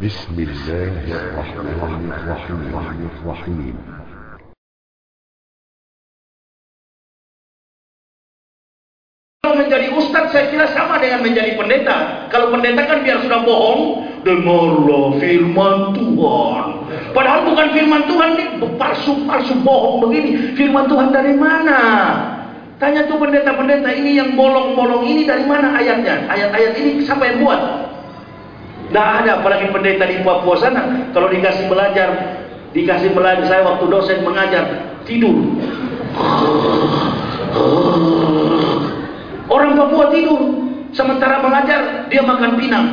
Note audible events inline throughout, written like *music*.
بسم الله الرحمن الرحيم الرحيم Kalau menjadi ustadz saya kira sama dengan menjadi pendeta. Kalau pendeta kan biar sudah bohong, dengarlah firman Tuhan. Padahal bukan firman Tuhan nih, palsu-palsu bohong begini. Firman Tuhan dari mana? Tanya tuh pendeta-pendeta ini yang bolong-bolong ini dari mana ayatnya? Ayat-ayat ini siapa yang buat? Tidak ada, apalagi pendeta di Papua sana. Kalau dikasih belajar, dikasih belajar, saya waktu dosen mengajar, tidur. Orang Papua tidur, sementara mengajar dia makan pinang.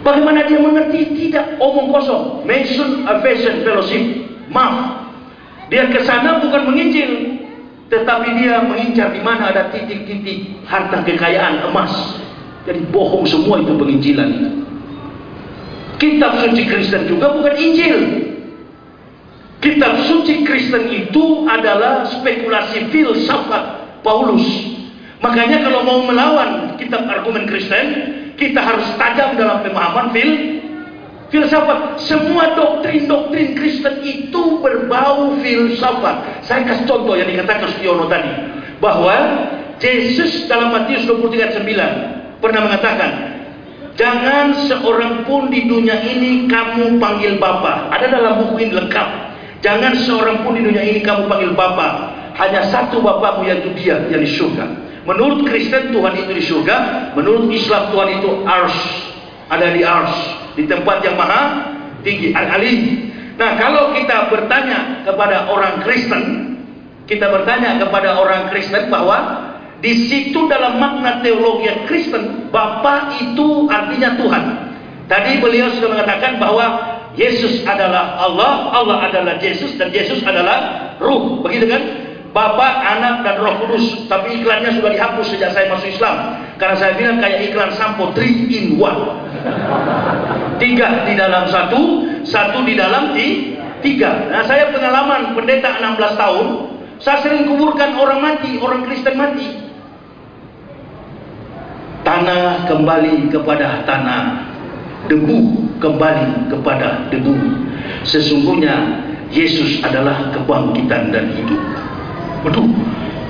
Bagaimana dia mengerti? Tidak, omong kosong. Mason Aviation Fellowship, maaf. Dia ke sana bukan menginjil, tetapi dia mengincar di mana ada titik-titik harta kekayaan emas. Jadi bohong semua itu penginjilan itu. Kitab suci Kristen juga bukan Injil. Kitab suci Kristen itu adalah spekulasi filsafat Paulus. Makanya kalau mau melawan kitab argumen Kristen, kita harus tajam dalam pemahaman fil filsafat. Semua doktrin-doktrin Kristen itu berbau filsafat. Saya kasih contoh yang dikatakan Stiono tadi, bahwa Yesus dalam Matius 23 9 pernah mengatakan, Jangan seorang pun di dunia ini kamu panggil Bapa. Ada dalam buku ini lengkap. Jangan seorang pun di dunia ini kamu panggil Bapa hanya satu bapakmu yaitu dia yang di surga. Menurut Kristen Tuhan itu di surga, menurut Islam Tuhan itu ars, ada di ars, di tempat yang maha tinggi, al-ali. Nah, kalau kita bertanya kepada orang Kristen, kita bertanya kepada orang Kristen bahwa di situ dalam makna teologi Kristen, Bapa itu artinya Tuhan. Tadi beliau sudah mengatakan bahwa Yesus adalah Allah, Allah adalah Yesus dan Yesus adalah Ruh. Begitu kan? Bapa, Anak, dan Roh Kudus. Tapi iklannya sudah dihapus sejak saya masuk Islam. Karena saya bilang kayak iklan sampo 3 in 1. Tiga di dalam satu, satu di dalam di, tiga. Nah saya pengalaman pendeta 16 tahun, saya sering kuburkan orang mati, orang Kristen mati. Tanah kembali kepada tanah, debu kembali kepada debu. Sesungguhnya Yesus adalah kebangkitan dan hidup. Betul.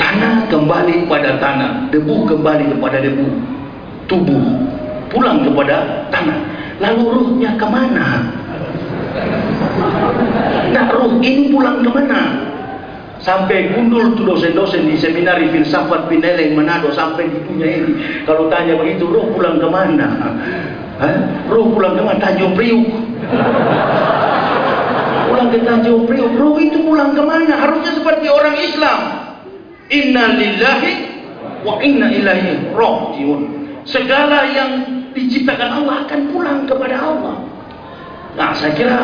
Tanah kembali pada tanah, debu kembali kepada debu, tubuh pulang kepada tanah. Lalu ruhnya ke mana? Nah ruh ini pulang ke mana? Sampai gundul tuh dosen-dosen di seminari filsafat Pineleng Manado sampai di dunia ini. Kalau tanya begitu, ruh pulang ke mana? Hah? Ruh pulang ke mana? Tanjung Priuk. *laughs* pulang ke Tanjung Priok. Ruh itu pulang ke mana? Harusnya seperti orang Islam. Inna lillahi wa inna ilaihi rajiun. Segala yang diciptakan Allah akan pulang kepada Allah. Nah, saya kira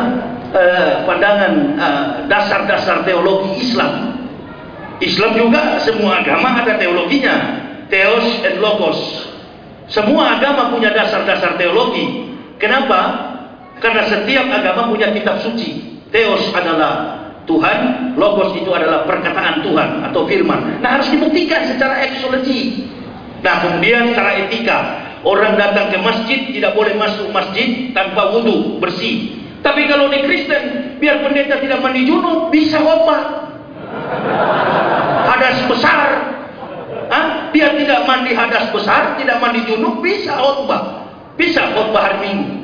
eh, pandangan eh, dasar-dasar eh, teologi Islam. Islam juga semua agama ada teologinya. Theos and Logos. Semua agama punya dasar-dasar teologi. Kenapa? Karena setiap agama punya kitab suci. Theos adalah Tuhan, Logos itu adalah perkataan Tuhan atau firman. Nah harus dibuktikan secara eksologi. Nah kemudian secara etika, orang datang ke masjid tidak boleh masuk masjid tanpa wudhu bersih. Tapi kalau di Kristen, biar pendeta tidak mandi junub, bisa obat. Hadas besar. Hah? Dia tidak mandi hadas besar, tidak mandi junub, bisa khotbah. Bisa khotbah hari Minggu.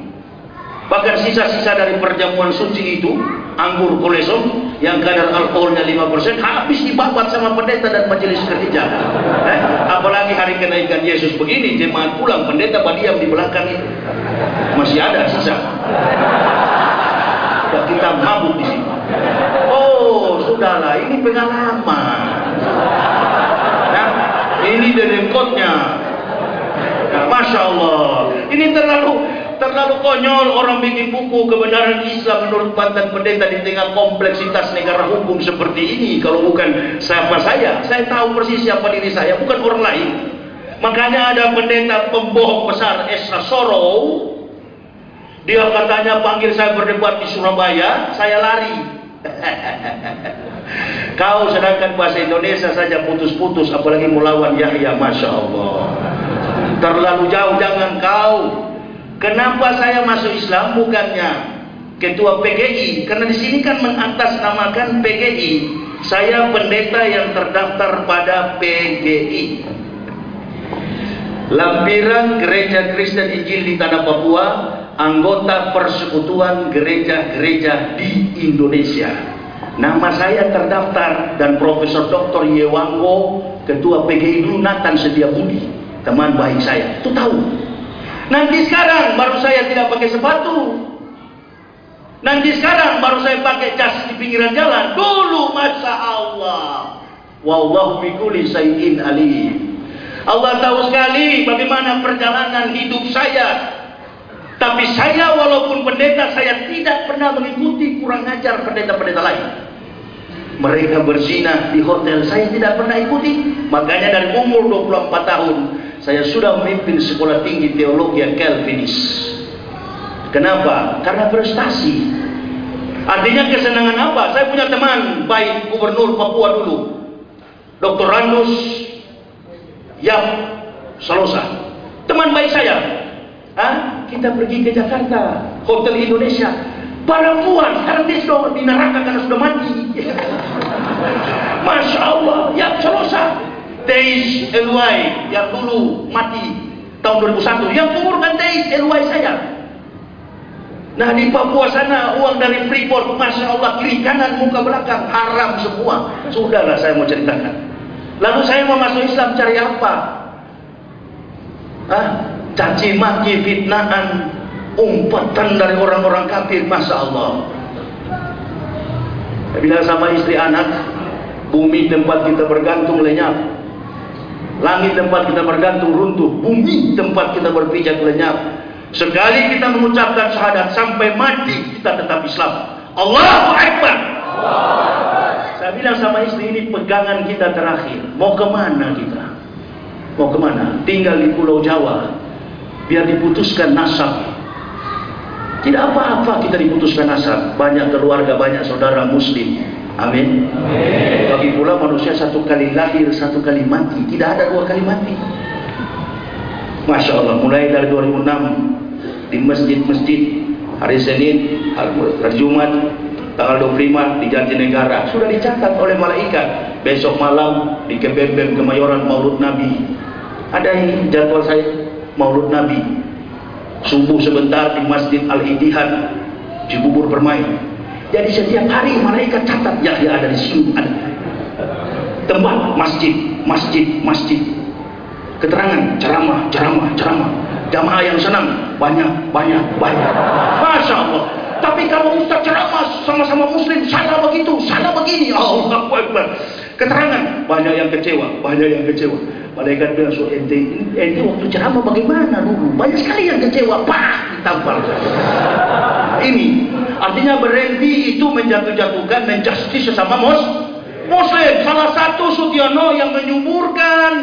Bahkan sisa-sisa dari perjamuan suci itu, anggur kolesom yang kadar alkoholnya 5% habis dibabat sama pendeta dan majelis gereja. Eh? Apalagi hari kenaikan Yesus begini, jemaat pulang, pendeta diam di belakang itu. Masih ada sisa. Dan kita mabuk di sini. Oh, sudahlah, ini pengalaman. Ini dedengkotnya. Nah, Masya Allah. Ini terlalu terlalu konyol orang bikin buku kebenaran Islam menurut pantan pendeta di tengah kompleksitas negara hukum seperti ini. Kalau bukan siapa saya, saya tahu persis siapa diri saya, bukan orang lain. Makanya ada pendeta pembohong besar Esra Soro. Dia katanya panggil saya berdebat di Surabaya, saya lari. *laughs* Kau sedangkan bahasa Indonesia saja putus-putus, apalagi melawan Yahya, masya Allah. Terlalu jauh, jangan kau Kenapa saya masuk Islam bukannya ketua PGI? Karena di sini kan mengatasnamakan PGI. Saya pendeta yang terdaftar pada PGI. Lampiran Gereja Kristen Injil di Tanah Papua, anggota persekutuan gereja-gereja di Indonesia. Nama saya terdaftar dan Profesor Dr. Yewango, Ketua PGI dulu Nathan Sedia Budi, teman baik saya. Itu tahu. Nanti sekarang baru saya tidak pakai sepatu. Nanti sekarang baru saya pakai jas di pinggiran jalan. Dulu masa Allah. Wallahu bikuli sayyidin alim. Allah tahu sekali bagaimana perjalanan hidup saya. Tapi saya walaupun pendeta saya tidak pernah mengikuti kurang ajar pendeta-pendeta lain. Mereka berzina di hotel saya tidak pernah ikuti. Makanya dari umur 24 tahun saya sudah memimpin sekolah tinggi teologi Calvinis. Kenapa? Karena prestasi. Artinya kesenangan apa? Saya punya teman baik gubernur Papua dulu. Dr. Randus Yap Salosa. Teman baik saya. Hah? Kita pergi ke Jakarta, Hotel Indonesia. Perempuan sekarang dia sudah di neraka karena sudah mati. Masya Allah, Yap Salosa. Teis Elwai yang dulu mati tahun 2001 yang mengurungkan Teis Elwai saya nah di Papua sana uang dari Freeport Masya Allah kiri kanan muka belakang haram semua. Sudahlah saya mau ceritakan. Lalu saya mau masuk Islam cari apa? Ah, caci maki fitnahan umpatan dari orang-orang kafir Masya Allah bilang sama istri anak bumi tempat kita bergantung lenyap Langit tempat kita bergantung runtuh, bumi tempat kita berpijak lenyap. Sekali kita mengucapkan syahadat sampai mati kita tetap Islam. Allahu Akbar. Saya bilang sama istri ini pegangan kita terakhir. Mau ke mana kita? Mau ke mana? Tinggal di Pulau Jawa. Biar diputuskan nasab. Tidak apa-apa kita diputuskan nasab. Banyak keluarga, banyak saudara muslim. Amin. Bagi pula manusia satu kali lahir, satu kali mati. Tidak ada dua kali mati. Masya Allah, mulai dari 2006 di masjid-masjid hari Senin, hari Jumat, tanggal 25 di Jatinegara sudah dicatat oleh malaikat. Besok malam di Kebembem Kemayoran Maulud Nabi. Ada jadwal saya Maulud Nabi. Subuh sebentar di Masjid Al-Ittihad Cibubur bermain jadi setiap hari malaikat catat ya dia ada di sini ada. Tempat masjid, masjid, masjid. Keterangan ceramah, ceramah, ceramah. Jamaah yang senang banyak, banyak, banyak. Masya Allah. Tapi kalau Ustaz ceramah sama-sama Muslim salah begitu, salah begini. Allah Akbar. Keterangan banyak yang kecewa, banyak yang kecewa. Malaikat bilang so ente ente waktu ceramah bagaimana dulu? Banyak sekali yang kecewa, pak ditampar. Ini artinya berhenti itu menjatuh-jatuhkan, menjustis sesama mus Muslim. Salah satu Sutiono yang menyuburkan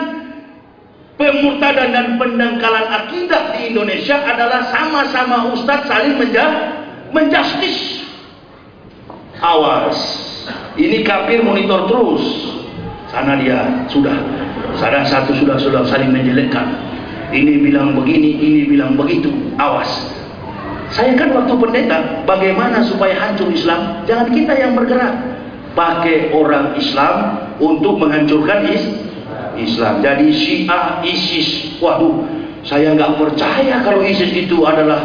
pemurtadan dan pendangkalan akidah di Indonesia adalah sama-sama ustadz saling menja menjustis. Awas, ini kafir monitor terus. Sana dia sudah Salah satu sudah sudah saling menjelekkan. Ini bilang begini, ini bilang begitu. Awas. Saya kan waktu pendeta, bagaimana supaya hancur Islam? Jangan kita yang bergerak. Pakai orang Islam untuk menghancurkan is Islam. Jadi Syiah, ISIS. Waduh, saya nggak percaya kalau ISIS itu adalah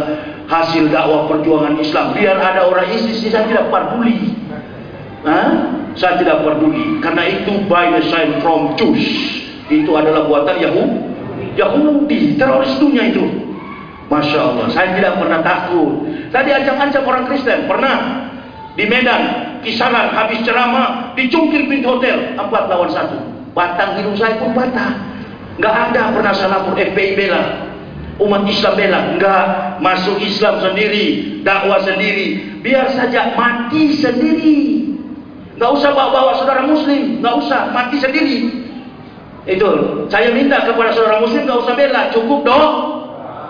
hasil dakwah perjuangan Islam. Biar ada orang ISIS, saya tidak peduli. Hah? Saya tidak peduli. Karena itu by the sign from Jews itu adalah buatan Yahudi. Yahudi, teroris dunia itu. Masya Allah, saya tidak pernah takut. Tadi ancam-ancam orang Kristen, pernah di Medan, kisaran habis ceramah, dicungkil pintu hotel, empat lawan satu. Batang hidung saya pun patah. Nggak ada pernah saya lapor FPI bela. Umat Islam bela. Nggak masuk Islam sendiri, dakwah sendiri. Biar saja mati sendiri. Nggak usah bawa-bawa saudara muslim, nggak usah, mati sendiri. Itu, saya minta kepada saudara muslim gak usah bela, cukup dong.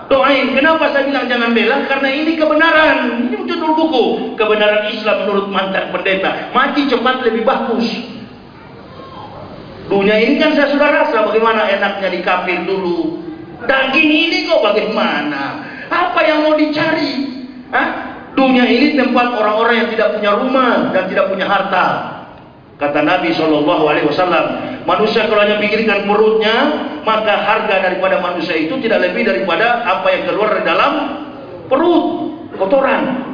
Doain. Kenapa saya bilang jangan bela? Karena ini kebenaran. Ini judul buku. Kebenaran Islam menurut mantan pendeta. Mati cepat lebih bagus. Dunia ini kan saya sudah rasa bagaimana enaknya di kafir dulu. Daging ini kok bagaimana? Apa yang mau dicari? Hah? Dunia ini tempat orang-orang yang tidak punya rumah dan tidak punya harta. Kata Nabi Shallallahu Alaihi Wasallam, manusia kalau hanya pikirkan perutnya, maka harga daripada manusia itu tidak lebih daripada apa yang keluar dari dalam perut, kotoran.